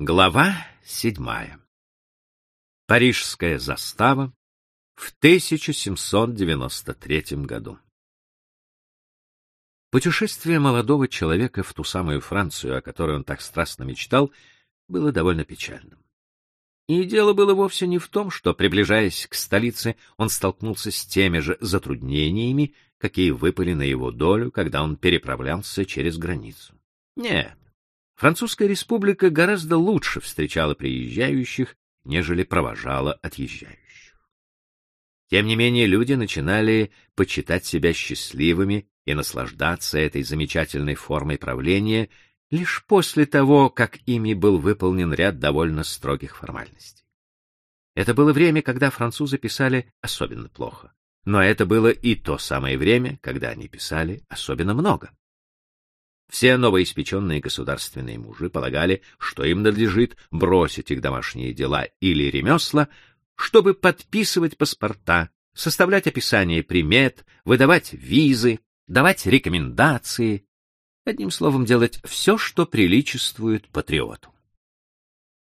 Глава седьмая. Парижская застава в 1793 году. Путешествие молодого человека в ту самую Францию, о которой он так страстно мечтал, было довольно печальным. И дело было вовсе не в том, что, приближаясь к столице, он столкнулся с теми же затруднениями, какие выпали на его долю, когда он переправлялся через границу. Нет, Французская республика гораздо лучше встречала приезжающих, нежели провожала отъезжающих. Тем не менее, люди начинали почитать себя счастливыми и наслаждаться этой замечательной формой правления лишь после того, как ими был выполнен ряд довольно строгих формальностей. Это было время, когда французы писали особенно плохо, но это было и то самое время, когда они писали особенно много. Все новоиспеченные государственные мужи полагали, что им надлежит бросить их домашние дела или ремесла, чтобы подписывать паспорта, составлять описание примет, выдавать визы, давать рекомендации, одним словом, делать все, что приличествует патриоту.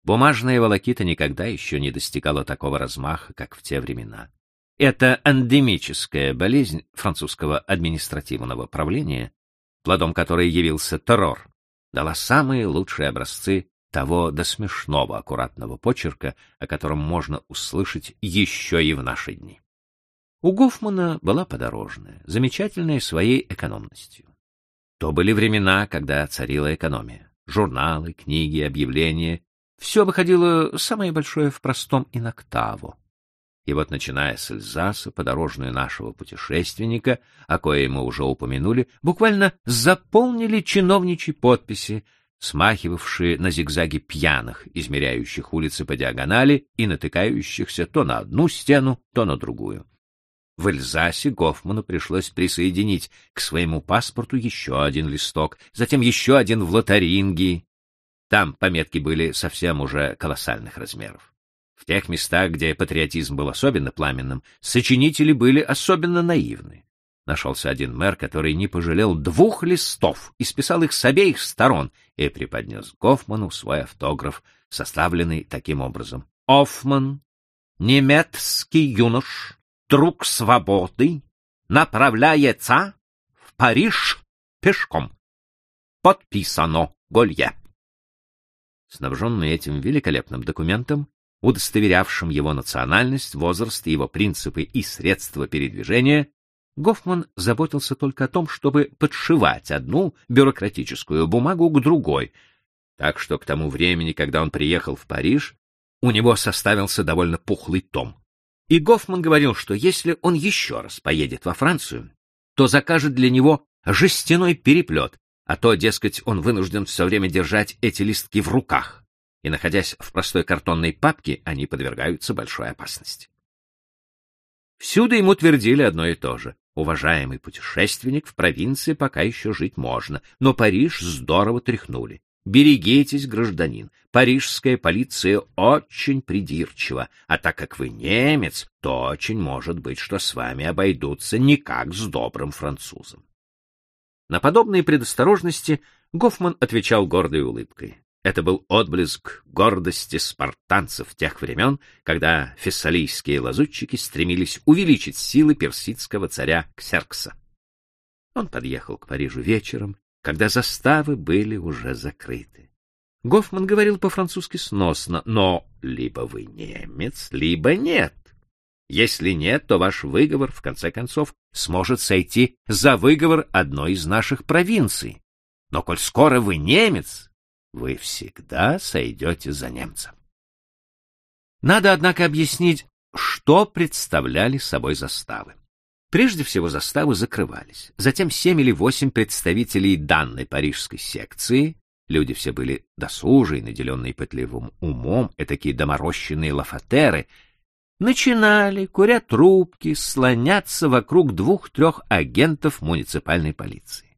Бумажная волокита никогда еще не достигала такого размаха, как в те времена. Эта эндемическая болезнь французского административного правления плодом которой явился террор, дала самые лучшие образцы того до смешного аккуратного почерка, о котором можно услышать еще и в наши дни. У Гофмана была подорожная, замечательная своей экономностью. То были времена, когда царила экономия. Журналы, книги, объявления — все выходило самое большое в простом и на и вот, начиная с Эльзаса, подорожную нашего путешественника, о коей мы уже упомянули, буквально заполнили чиновничьи подписи, смахивавшие на зигзаги пьяных, измеряющих улицы по диагонали и натыкающихся то на одну стену, то на другую. В Эльзасе Гофману пришлось присоединить к своему паспорту еще один листок, затем еще один в Лотарингии. Там пометки были совсем уже колоссальных размеров. В тех местах, где патриотизм был особенно пламенным, сочинители были особенно наивны. Нашелся один мэр, который не пожалел двух листов и списал их с обеих сторон и преподнес Гофману свой автограф, составленный таким образом. «Офман, немецкий юнош, друг свободы, направляется в Париж пешком. Подписано Голье». Снабженный этим великолепным документом, удостоверявшим его национальность, возраст, его принципы и средства передвижения, Гофман заботился только о том, чтобы подшивать одну бюрократическую бумагу к другой, так что к тому времени, когда он приехал в Париж, у него составился довольно пухлый том. И Гофман говорил, что если он еще раз поедет во Францию, то закажет для него жестяной переплет, а то, дескать, он вынужден все время держать эти листки в руках и, находясь в простой картонной папке, они подвергаются большой опасности. Всюду ему твердили одно и то же. Уважаемый путешественник, в провинции пока еще жить можно, но Париж здорово тряхнули. Берегитесь, гражданин, парижская полиция очень придирчива, а так как вы немец, то очень может быть, что с вами обойдутся не как с добрым французом. На подобные предосторожности Гофман отвечал гордой улыбкой. Это был отблеск гордости спартанцев тех времен, когда фессалийские лазутчики стремились увеличить силы персидского царя Ксеркса. Он подъехал к Парижу вечером, когда заставы были уже закрыты. Гофман говорил по-французски сносно, но либо вы немец, либо нет. Если нет, то ваш выговор, в конце концов, сможет сойти за выговор одной из наших провинций. Но коль скоро вы немец, вы всегда сойдете за немца. Надо, однако, объяснить, что представляли собой заставы. Прежде всего заставы закрывались. Затем семь или восемь представителей данной парижской секции, люди все были досужие, наделенные пытливым умом, этакие доморощенные лафатеры, начинали, куря трубки, слоняться вокруг двух-трех агентов муниципальной полиции.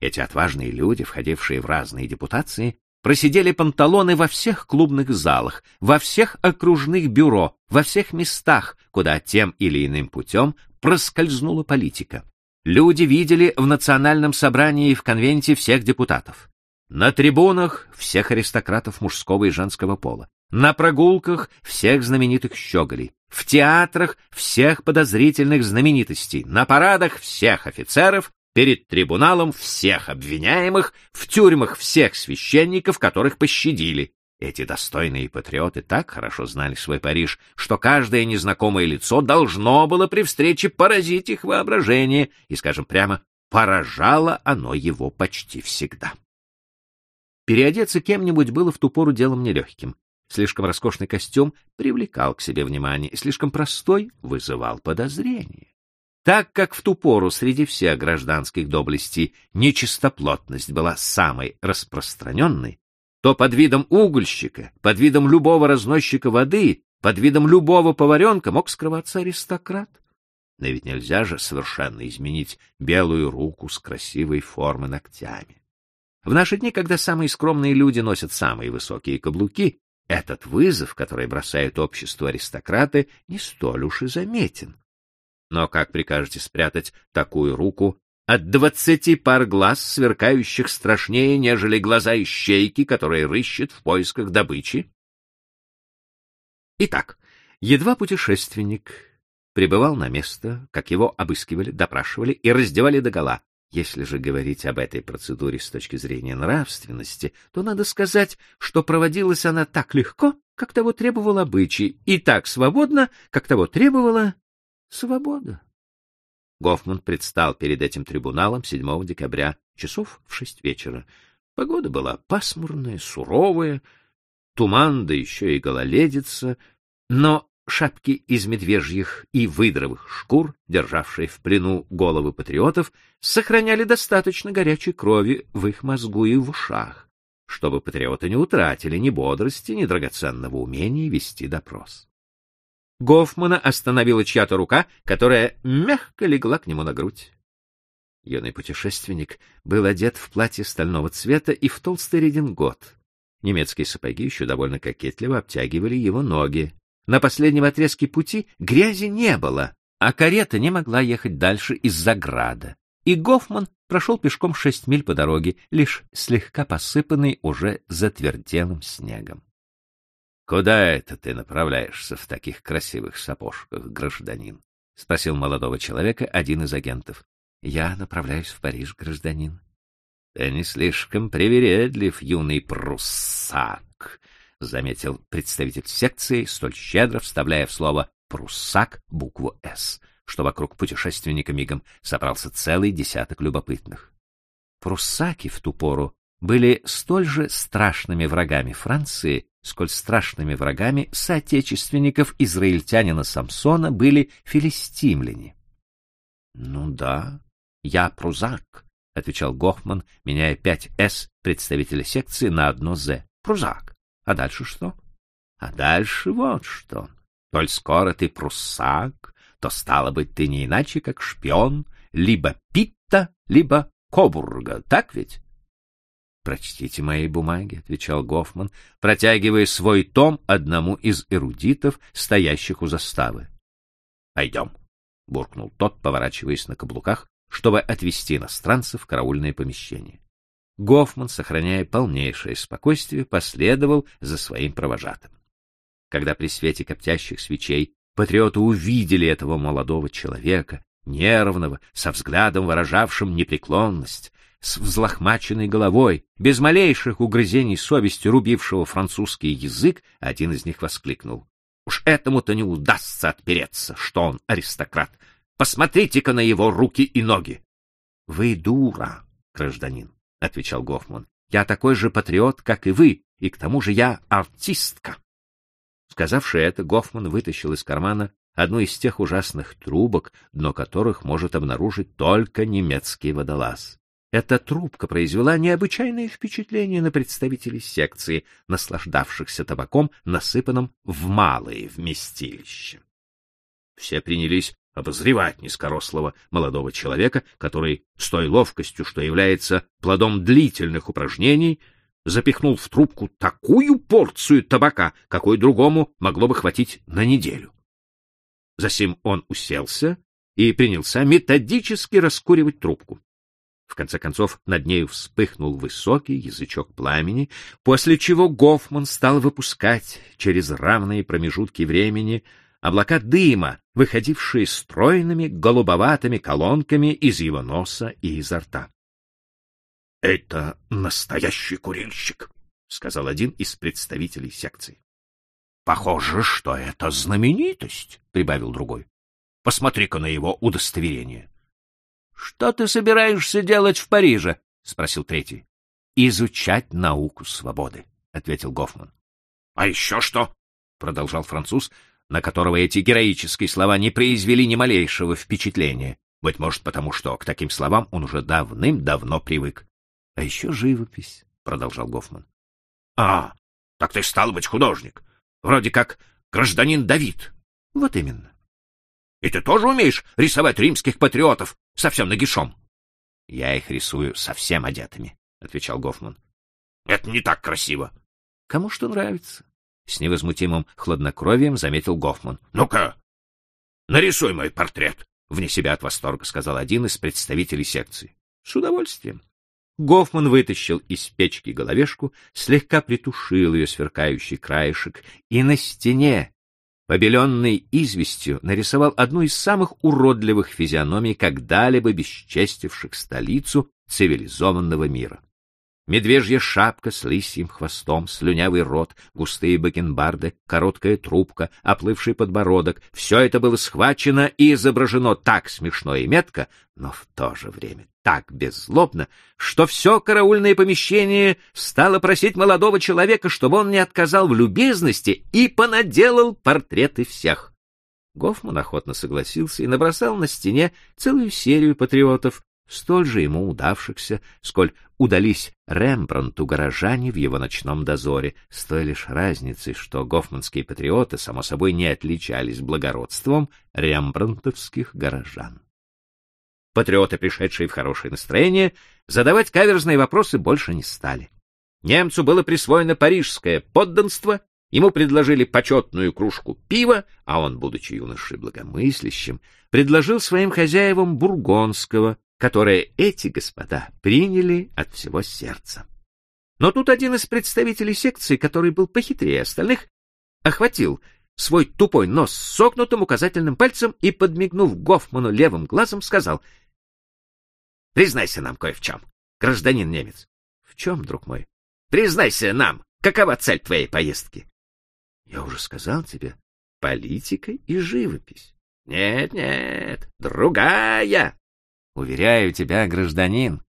Эти отважные люди, входившие в разные депутации, просидели панталоны во всех клубных залах, во всех окружных бюро, во всех местах, куда тем или иным путем проскользнула политика. Люди видели в национальном собрании и в конвенте всех депутатов. на трибунах всех аристократов мужского и женского пола, на прогулках всех знаменитых щеголей, в театрах всех подозрительных знаменитостей, на парадах всех офицеров, перед трибуналом всех обвиняемых, в тюрьмах всех священников, которых пощадили. Эти достойные патриоты так хорошо знали свой Париж, что каждое незнакомое лицо должно было при встрече поразить их воображение, и, скажем прямо, поражало оно его почти всегда. Переодеться кем-нибудь было в ту пору делом нелегким. Слишком роскошный костюм привлекал к себе внимание, слишком простой вызывал подозрение. Так как в ту пору среди всех гражданских доблестей нечистоплотность была самой распространенной, то под видом угольщика, под видом любого разносчика воды, под видом любого поваренка мог скрываться аристократ. Но ведь нельзя же совершенно изменить белую руку с красивой формы ногтями. В наши дни, когда самые скромные люди носят самые высокие каблуки, этот вызов, который бросают обществу аристократы, не столь уж и заметен. Но как прикажете спрятать такую руку от двадцати пар глаз, сверкающих страшнее, нежели глаза ищейки, которые рыщет в поисках добычи? Итак, едва путешественник прибывал на место, как его обыскивали, допрашивали и раздевали догола, если же говорить об этой процедуре с точки зрения нравственности, то надо сказать, что проводилась она так легко, как того требовал обычай, и так свободно, как того требовала свобода. Гофман предстал перед этим трибуналом 7 декабря, часов в шесть вечера. Погода была пасмурная, суровая, туман, да еще и гололедица, но шапки из медвежьих и выдровых шкур, державшие в плену головы патриотов, сохраняли достаточно горячей крови в их мозгу и в ушах, чтобы патриоты не утратили ни бодрости, ни драгоценного умения вести допрос. Гофмана остановила чья-то рука, которая мягко легла к нему на грудь. Юный путешественник был одет в платье стального цвета и в толстый редингот. Немецкие сапоги еще довольно кокетливо обтягивали его ноги. На последнем отрезке пути грязи не было, а карета не могла ехать дальше из-за града. И Гофман прошел пешком шесть миль по дороге, лишь слегка посыпанный уже затверделым снегом. — Куда это ты направляешься в таких красивых сапожках, гражданин? — спросил молодого человека один из агентов. — Я направляюсь в Париж, гражданин. — Ты не слишком привередлив, юный пруссак, — заметил представитель секции, столь щедро вставляя в слово «пруссак» букву «С», что вокруг путешественника мигом собрался целый десяток любопытных. Пруссаки в ту пору были столь же страшными врагами Франции, сколь страшными врагами соотечественников израильтянина Самсона были филистимляне. — Ну да, я прузак, — отвечал Гофман, меняя пять «С» представителя секции на одно «З». — Прузак. А дальше что? А дальше вот что. Коль скоро ты пруссак, то стало быть ты не иначе, как шпион либо Питта, либо Кобурга, так ведь? Прочтите мои бумаги, отвечал Гофман, протягивая свой том одному из эрудитов, стоящих у заставы. Пойдем, буркнул тот, поворачиваясь на каблуках, чтобы отвести иностранцев в караульное помещение. Гофман, сохраняя полнейшее спокойствие, последовал за своим провожатым. Когда при свете коптящих свечей патриоты увидели этого молодого человека, нервного, со взглядом выражавшим непреклонность, с взлохмаченной головой, без малейших угрызений совести рубившего французский язык, один из них воскликнул. «Уж этому-то не удастся отпереться, что он аристократ! Посмотрите-ка на его руки и ноги!» «Вы дура, гражданин!» — отвечал Гофман. — Я такой же патриот, как и вы, и к тому же я артистка. Сказавши это, Гофман вытащил из кармана одну из тех ужасных трубок, дно которых может обнаружить только немецкий водолаз. Эта трубка произвела необычайное впечатление на представителей секции, наслаждавшихся табаком, насыпанным в малые вместилища. Все принялись обозревать низкорослого молодого человека, который с той ловкостью, что является плодом длительных упражнений, запихнул в трубку такую порцию табака, какой другому могло бы хватить на неделю. Засим он уселся и принялся методически раскуривать трубку. В конце концов, над нею вспыхнул высокий язычок пламени, после чего Гофман стал выпускать через равные промежутки времени облака дыма, выходившие стройными голубоватыми колонками из его носа и изо рта. — Это настоящий курильщик, — сказал один из представителей секции. — Похоже, что это знаменитость, — прибавил другой. — Посмотри-ка на его удостоверение. — Что ты собираешься делать в Париже? — спросил третий. — Изучать науку свободы, — ответил Гофман. — А еще что? — продолжал француз, на которого эти героические слова не произвели ни малейшего впечатления. Быть может, потому что к таким словам он уже давным-давно привык. — А еще живопись, — продолжал Гофман. — А, так ты стал быть художник. Вроде как гражданин Давид. — Вот именно. — И ты тоже умеешь рисовать римских патриотов совсем нагишом? — Я их рисую совсем одетыми, — отвечал Гофман. — Это не так красиво. — Кому что нравится. С невозмутимым хладнокровием заметил Гофман. — Ну-ка, нарисуй мой портрет, — вне себя от восторга сказал один из представителей секции. — С удовольствием. Гофман вытащил из печки головешку, слегка притушил ее сверкающий краешек и на стене, побеленной известью, нарисовал одну из самых уродливых физиономий, когда-либо бесчестивших столицу цивилизованного мира. Медвежья шапка с лисьим хвостом, слюнявый рот, густые бакенбарды, короткая трубка, оплывший подбородок — все это было схвачено и изображено так смешно и метко, но в то же время так беззлобно, что все караульное помещение стало просить молодого человека, чтобы он не отказал в любезности и понаделал портреты всех. Гофман охотно согласился и набросал на стене целую серию патриотов, столь же ему удавшихся, сколь удались Рембрандту горожане в его ночном дозоре, с той лишь разницей, что гофманские патриоты, само собой, не отличались благородством рембрандтовских горожан. Патриоты, пришедшие в хорошее настроение, задавать каверзные вопросы больше не стали. Немцу было присвоено парижское подданство, ему предложили почетную кружку пива, а он, будучи юношей благомыслящим, предложил своим хозяевам бургонского, которое эти господа приняли от всего сердца. Но тут один из представителей секции, который был похитрее остальных, охватил свой тупой нос с согнутым указательным пальцем и, подмигнув Гофману левым глазом, сказал — Признайся нам кое в чем, гражданин немец. — В чем, друг мой? — Признайся нам, какова цель твоей поездки? — Я уже сказал тебе, политика и живопись. — Нет, нет, другая. Уверяю тебя, гражданин,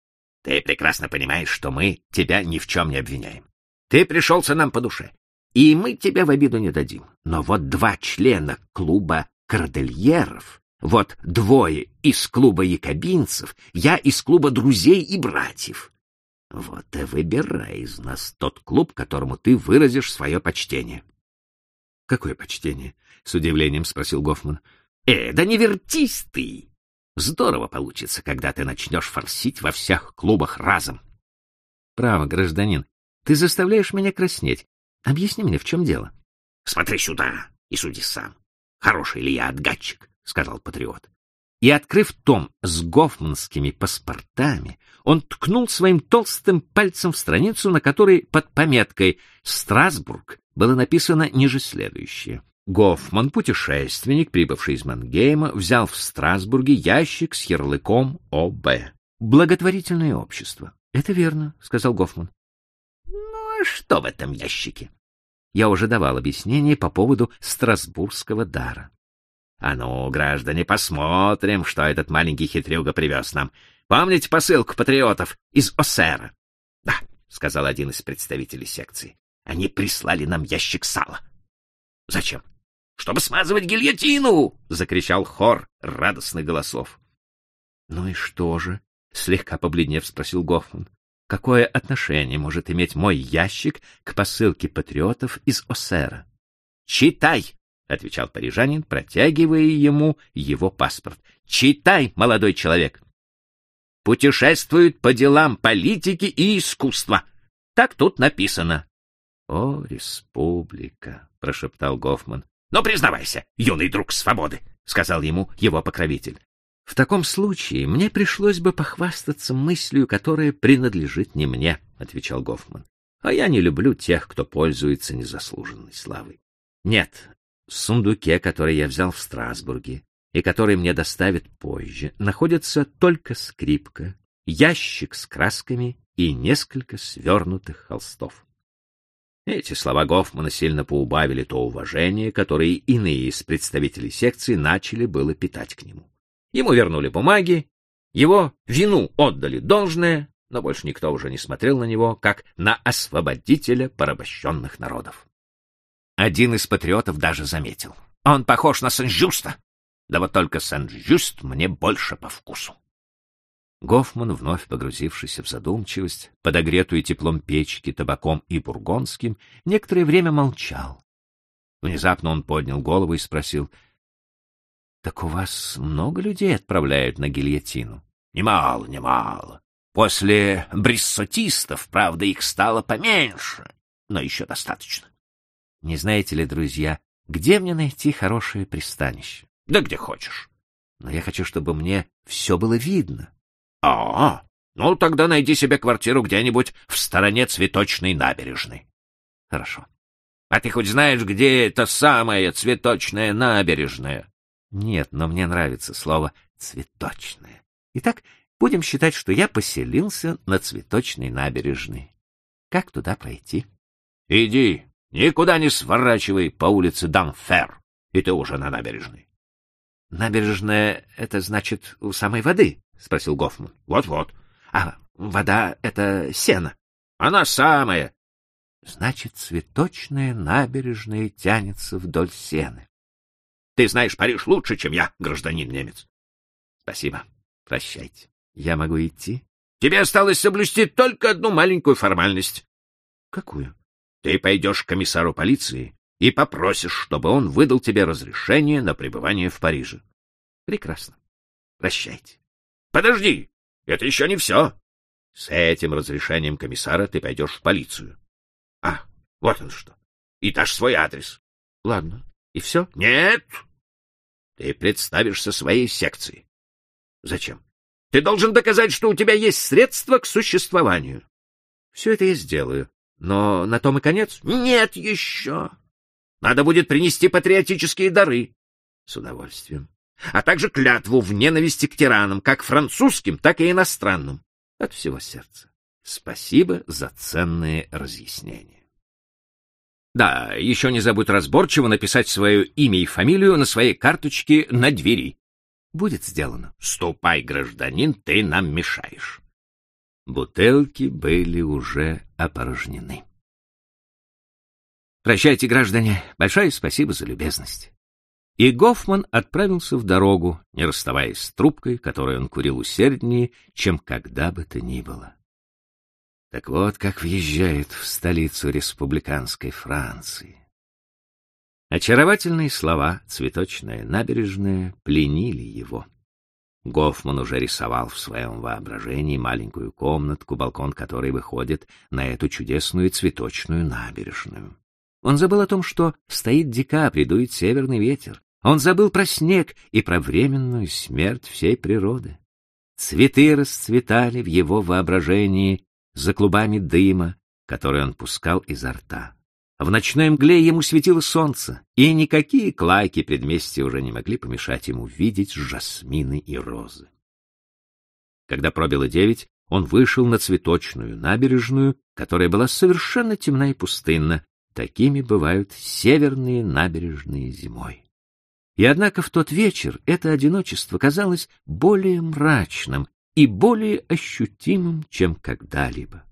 ты прекрасно понимаешь, что мы тебя ни в чем не обвиняем. Ты пришелся нам по душе, и мы тебя в обиду не дадим. Но вот два члена клуба кордельеров, вот двое из клуба якобинцев, я из клуба друзей и братьев. Вот и выбирай из нас тот клуб, которому ты выразишь свое почтение. — Какое почтение? — с удивлением спросил Гофман. — Э, да не вертись ты! Здорово получится, когда ты начнешь форсить во всех клубах разом. — Право, гражданин, ты заставляешь меня краснеть. Объясни мне, в чем дело? — Смотри сюда и суди сам. Хороший ли я отгадчик, — сказал патриот. И, открыв том с гофманскими паспортами, он ткнул своим толстым пальцем в страницу, на которой под пометкой «Страсбург» было написано ниже следующее. Гофман, путешественник, прибывший из Мангейма, взял в Страсбурге ящик с ярлыком ОБ. Благотворительное общество. Это верно, сказал Гофман. Ну а что в этом ящике? Я уже давал объяснение по поводу Страсбургского дара. А ну, граждане, посмотрим, что этот маленький хитрюга привез нам. Помните посылку патриотов из Осера? Да, сказал один из представителей секции. Они прислали нам ящик сала. Зачем? чтобы смазывать гильотину! — закричал хор радостных голосов. — Ну и что же? — слегка побледнев спросил Гофман. — Какое отношение может иметь мой ящик к посылке патриотов из Осера? — Читай! — отвечал парижанин, протягивая ему его паспорт. — Читай, молодой человек! Путешествует по делам политики и искусства. Так тут написано. — О, республика! — прошептал Гофман. Но признавайся, юный друг свободы, — сказал ему его покровитель. В таком случае мне пришлось бы похвастаться мыслью, которая принадлежит не мне, отвечал Гофман. А я не люблю тех, кто пользуется незаслуженной славой. Нет, сундуке, который я взял в Страсбурге и который мне доставят позже, находится только скрипка, ящик с красками и несколько свернутых холстов. Эти слова Гофмана сильно поубавили то уважение, которое иные из представителей секции начали было питать к нему. Ему вернули бумаги, его вину отдали должное, но больше никто уже не смотрел на него, как на освободителя порабощенных народов. Один из патриотов даже заметил. Он похож на Сен-Жюста. Да вот только Сен-Жюст мне больше по вкусу. Гофман, вновь погрузившийся в задумчивость, подогретую теплом печки, табаком и бургонским, некоторое время молчал. Внезапно он поднял голову и спросил, так у вас много людей отправляют на гильотину? Немало, немало. После бриссотистов, правда, их стало поменьше, но еще достаточно. Не знаете ли, друзья, где мне найти хорошее пристанище? Да где хочешь. Но я хочу, чтобы мне все было видно. А, -а ну тогда найди себе квартиру где-нибудь в стороне цветочной набережной. Хорошо. А ты хоть знаешь, где эта самая цветочная набережная? Нет, но мне нравится слово «цветочное». Итак, будем считать, что я поселился на цветочной набережной. Как туда пройти? Иди, никуда не сворачивай по улице Данфер, и ты уже на набережной. Набережная — это значит у самой воды? — спросил Гофман. Вот-вот. А вода — это сено? Она самая. Значит, цветочная набережная тянется вдоль сены. Ты знаешь Париж лучше, чем я, гражданин немец. Спасибо. Прощайте. Я могу идти? Тебе осталось соблюсти только одну маленькую формальность. Какую? Ты пойдешь к комиссару полиции и попросишь, чтобы он выдал тебе разрешение на пребывание в Париже. Прекрасно. Прощайте. Подожди, это еще не все. С этим разрешением комиссара ты пойдешь в полицию. А, вот он что. И дашь свой адрес. Ладно. И все? Нет. Ты представишься своей секции. Зачем? Ты должен доказать, что у тебя есть средства к существованию. Все это я сделаю. Но на том и конец? Нет еще. Надо будет принести патриотические дары. С удовольствием. А также клятву в ненависти к тиранам, как французским, так и иностранным. От всего сердца. Спасибо за ценные разъяснения. Да, еще не забудь разборчиво написать свое имя и фамилию на своей карточке на двери. Будет сделано. Ступай, гражданин, ты нам мешаешь. Бутылки были уже опорожнены. Прощайте, граждане. Большое спасибо за любезность. И Гофман отправился в дорогу, не расставаясь с трубкой, которую он курил усерднее, чем когда бы то ни было. Так вот, как въезжает в столицу республиканской Франции. Очаровательные слова «цветочная набережная» пленили его. Гофман уже рисовал в своем воображении маленькую комнатку, балкон которой выходит на эту чудесную цветочную набережную. Он забыл о том, что стоит декабрь, дует северный ветер. Он забыл про снег и про временную смерть всей природы. Цветы расцветали в его воображении за клубами дыма, который он пускал изо рта. В ночной мгле ему светило солнце, и никакие клайки предместья уже не могли помешать ему видеть жасмины и розы. Когда пробило девять, он вышел на цветочную набережную, которая была совершенно темна и пустынна. Такими бывают северные набережные зимой. И однако в тот вечер это одиночество казалось более мрачным, и более ощутимым, чем когда-либо.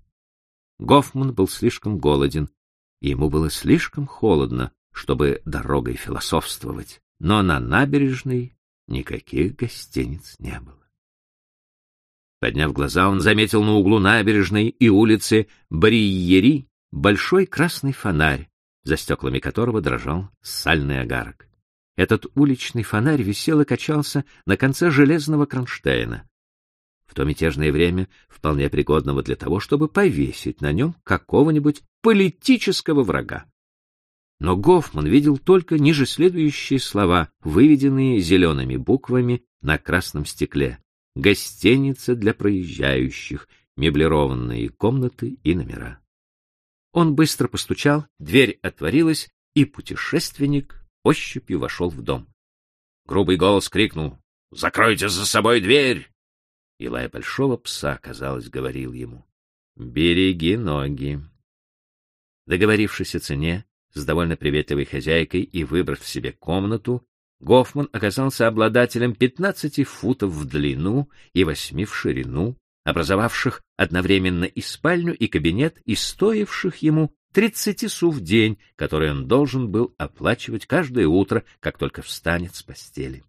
Гофман был слишком голоден, и ему было слишком холодно, чтобы дорогой философствовать, но на набережной никаких гостиниц не было. Подняв глаза, он заметил на углу набережной и улицы Бриери большой красный фонарь, за стеклами которого дрожал сальный агарок. Этот уличный фонарь висел и качался на конце железного кронштейна в то мятежное время вполне пригодного для того, чтобы повесить на нем какого-нибудь политического врага. Но Гофман видел только ниже следующие слова, выведенные зелеными буквами на красном стекле «Гостиница для проезжающих», меблированные комнаты и номера. Он быстро постучал, дверь отворилась, и путешественник ощупью вошел в дом. Грубый голос крикнул «Закройте за собой дверь!» И лая большого пса, казалось, говорил ему «Береги ноги». Договорившись о цене с довольно приветливой хозяйкой и выбрав себе комнату, Гофман оказался обладателем 15 футов в длину и 8 в ширину, образовавших одновременно и спальню, и кабинет, и стоивших ему 30 су в день, которые он должен был оплачивать каждое утро, как только встанет с постели.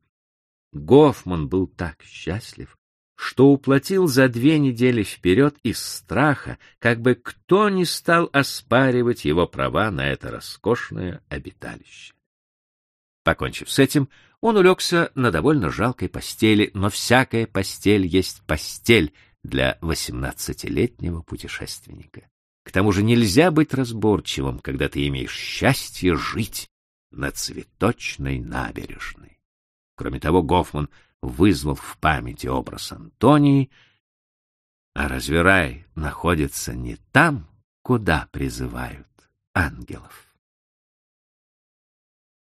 Гофман был так счастлив, что уплатил за две недели вперед из страха, как бы кто ни стал оспаривать его права на это роскошное обиталище. Покончив с этим, он улегся на довольно жалкой постели, но всякая постель есть постель для восемнадцатилетнего путешественника. К тому же нельзя быть разборчивым, когда ты имеешь счастье жить на цветочной набережной. Кроме того, Гофман вызвал в памяти образ Антонии, а разве рай находится не там, куда призывают ангелов?